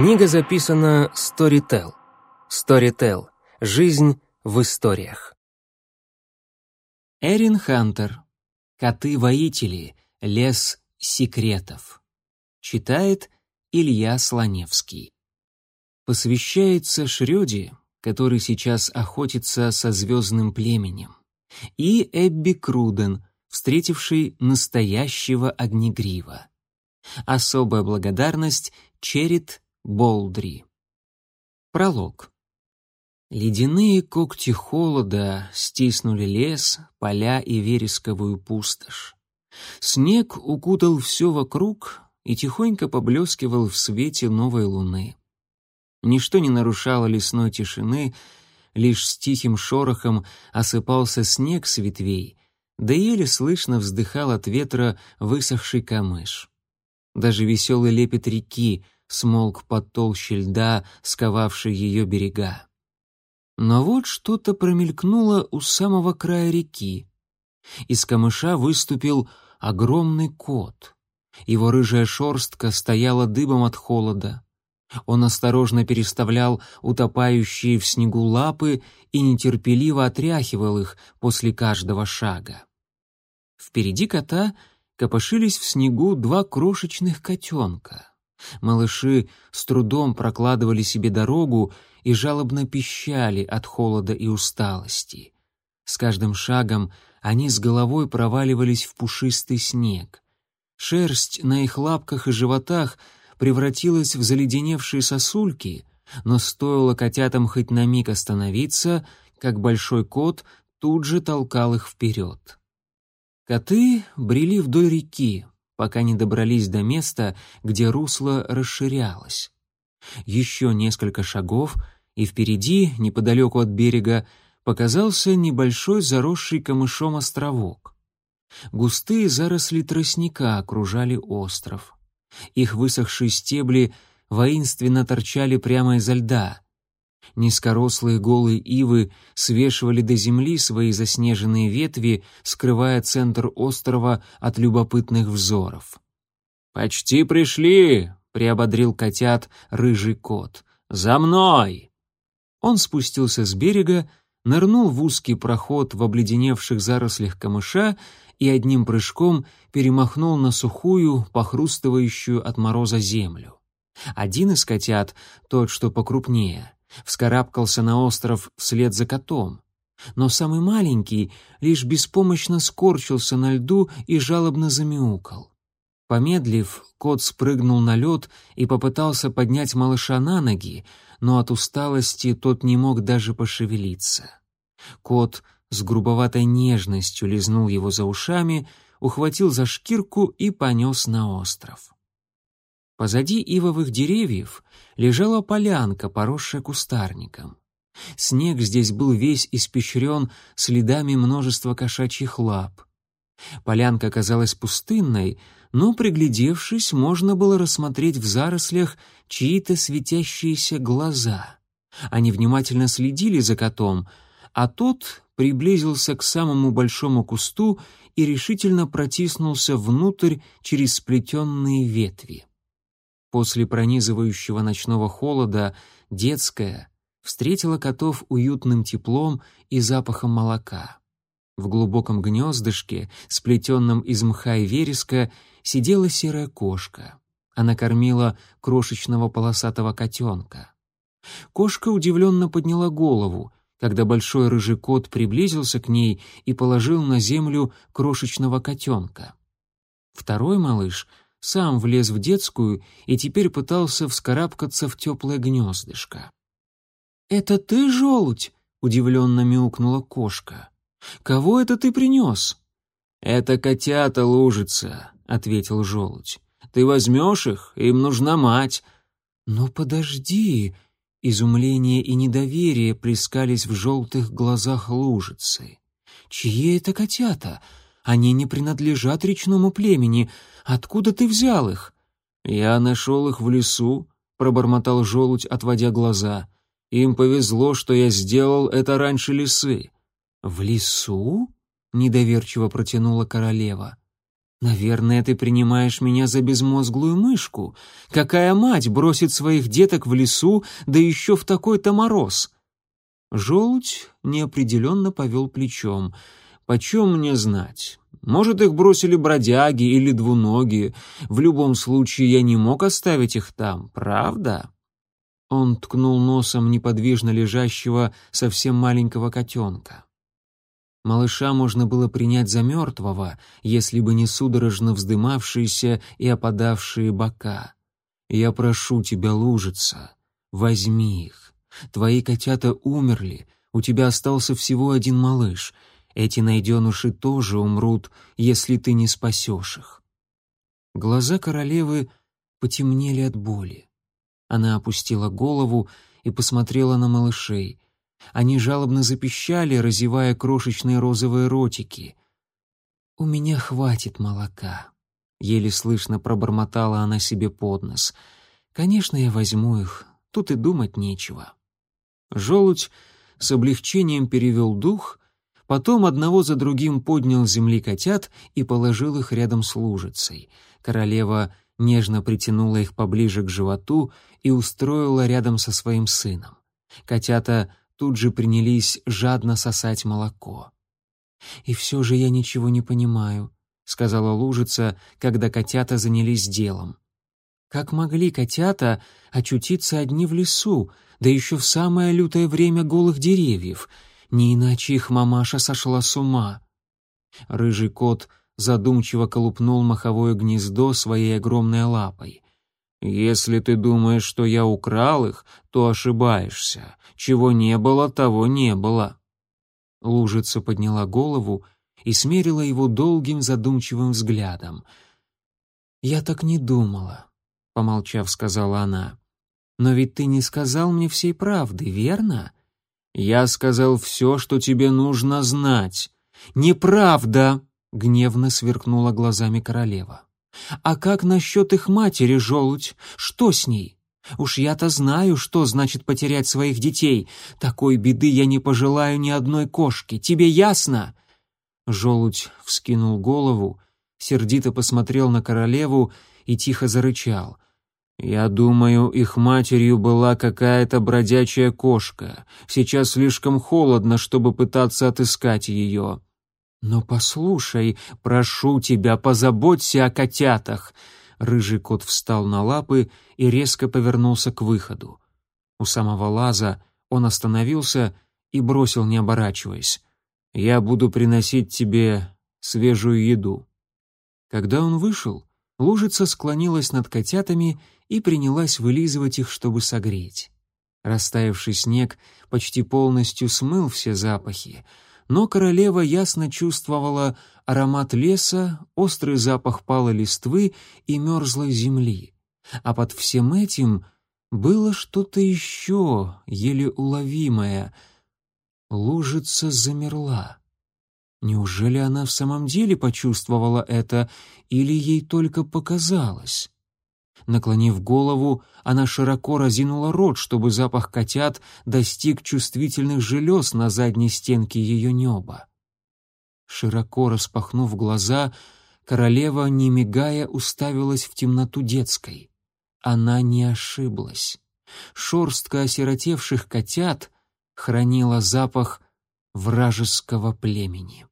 Книга записана Storytel. Storytel. Жизнь в историях. Эрин Хантер. Коты-воители. Лес секретов. Читает Илья Слоневский. Посвящается Шрёде, который сейчас охотится со звездным племенем, и Эбби Круден, встретивший настоящего огнегрива. Особая благодарность Черит Болдри. Пролог. Ледяные когти холода стиснули лес, поля и вересковую пустошь. Снег укутал все вокруг и тихонько поблескивал в свете новой луны. Ничто не нарушало лесной тишины, лишь с тихим шорохом осыпался снег с ветвей, да еле слышно вздыхал от ветра высохший камыш. Даже веселый лепет реки смолк под толще льда, сковавший ее берега. Но вот что-то промелькнуло у самого края реки. Из камыша выступил огромный кот. Его рыжая шорстка стояла дыбом от холода. Он осторожно переставлял утопающие в снегу лапы и нетерпеливо отряхивал их после каждого шага. Впереди кота копошились в снегу два крошечных котенка. Малыши с трудом прокладывали себе дорогу и жалобно пищали от холода и усталости. С каждым шагом они с головой проваливались в пушистый снег. Шерсть на их лапках и животах превратилась в заледеневшие сосульки, но стоило котятам хоть на миг остановиться, как большой кот тут же толкал их вперед. Коты брели вдоль реки, пока не добрались до места, где русло расширялось. Еще несколько шагов, и впереди, неподалеку от берега, показался небольшой заросший камышом островок. Густые заросли тростника окружали остров. Их высохшие стебли воинственно торчали прямо изо льда. Низкорослые голые ивы свешивали до земли свои заснеженные ветви, скрывая центр острова от любопытных взоров. «Почти пришли!» — приободрил котят рыжий кот. «За мной!» Он спустился с берега, нырнул в узкий проход в обледеневших зарослях камыша и одним прыжком перемахнул на сухую, похрустывающую от мороза землю. Один из котят, тот, что покрупнее, вскарабкался на остров вслед за котом. Но самый маленький лишь беспомощно скорчился на льду и жалобно замяукал. Помедлив, кот спрыгнул на лед и попытался поднять малыша на ноги, но от усталости тот не мог даже пошевелиться. Кот с грубоватой нежностью лизнул его за ушами, ухватил за шкирку и понес на остров. Позади ивовых деревьев лежала полянка, поросшая кустарником. Снег здесь был весь испещрен следами множества кошачьих лап. Полянка казалась пустынной, но, приглядевшись, можно было рассмотреть в зарослях чьи-то светящиеся глаза. Они внимательно следили за котом, а тот приблизился к самому большому кусту и решительно протиснулся внутрь через сплетенные ветви. После пронизывающего ночного холода детская встретила котов уютным теплом и запахом молока. В глубоком гнездышке, сплетенном из мха и вереска, сидела серая кошка. Она кормила крошечного полосатого котенка. Кошка удивленно подняла голову, когда большой рыжий кот приблизился к ней и положил на землю крошечного котенка. Второй малыш — сам влез в детскую и теперь пытался вскарабкаться в теплое гнездышко. «Это ты, желудь?» — удивленно мяукнула кошка. «Кого это ты принес?» «Это котята лужица», — ответил желудь. «Ты возьмешь их, им нужна мать». «Но подожди!» Изумление и недоверие плескались в желтых глазах лужицы. «Чьи это котята? Они не принадлежат речному племени. Откуда ты взял их?» «Я нашел их в лесу», — пробормотал желудь, отводя глаза. «Им повезло, что я сделал это раньше лисы». «В лесу?» — недоверчиво протянула королева. Наверное, ты принимаешь меня за безмозглую мышку. Какая мать бросит своих деток в лесу, да еще в такой-то мороз? Желудь неопределенно повел плечом. Почем мне знать? Может, их бросили бродяги или двуногие. В любом случае, я не мог оставить их там, правда? Он ткнул носом неподвижно лежащего совсем маленького котенка. Малыша можно было принять за мертвого, если бы не судорожно вздымавшиеся и опадавшие бока. «Я прошу тебя, лужица, возьми их. Твои котята умерли, у тебя остался всего один малыш. Эти найденыши тоже умрут, если ты не спасешь их». Глаза королевы потемнели от боли. Она опустила голову и посмотрела на малышей. Они жалобно запищали, разевая крошечные розовые ротики. «У меня хватит молока», — еле слышно пробормотала она себе под нос. «Конечно, я возьму их, тут и думать нечего». Желудь с облегчением перевел дух, потом одного за другим поднял земли котят и положил их рядом с лужицей. Королева нежно притянула их поближе к животу и устроила рядом со своим сыном. Котята тут же принялись жадно сосать молоко. «И все же я ничего не понимаю», — сказала лужица, когда котята занялись делом. «Как могли котята очутиться одни в лесу, да еще в самое лютое время голых деревьев? Не иначе их мамаша сошла с ума». Рыжий кот задумчиво колупнул маховое гнездо своей огромной лапой. «Если ты думаешь, что я украл их, то ошибаешься. Чего не было, того не было». Лужица подняла голову и смерила его долгим задумчивым взглядом. «Я так не думала», — помолчав, сказала она. «Но ведь ты не сказал мне всей правды, верно?» «Я сказал все, что тебе нужно знать». «Неправда!» — гневно сверкнула глазами королева. А как насчет их матери, желудь? Что с ней? Уж я-то знаю, что значит потерять своих детей. Такой беды я не пожелаю ни одной кошке. Тебе ясно?» Желудь вскинул голову, сердито посмотрел на королеву и тихо зарычал. «Я думаю, их матерью была какая-то бродячая кошка. Сейчас слишком холодно, чтобы пытаться отыскать ее. «Но послушай, прошу тебя, позаботься о котятах!» Рыжий кот встал на лапы и резко повернулся к выходу. У самого лаза он остановился и бросил, не оборачиваясь. «Я буду приносить тебе свежую еду». Когда он вышел, лужица склонилась над котятами и принялась вылизывать их, чтобы согреть. Растаявший снег почти полностью смыл все запахи, но королева ясно чувствовала аромат леса, острый запах палой листвы и мерзлой земли. А под всем этим было что-то еще, еле уловимое. Лужица замерла. Неужели она в самом деле почувствовала это, или ей только показалось? Наклонив голову, она широко разинула рот, чтобы запах котят достиг чувствительных желез на задней стенке ее неба. Широко распахнув глаза, королева, не мигая, уставилась в темноту детской. Она не ошиблась. Шорстка осиротевших котят хранила запах вражеского племени.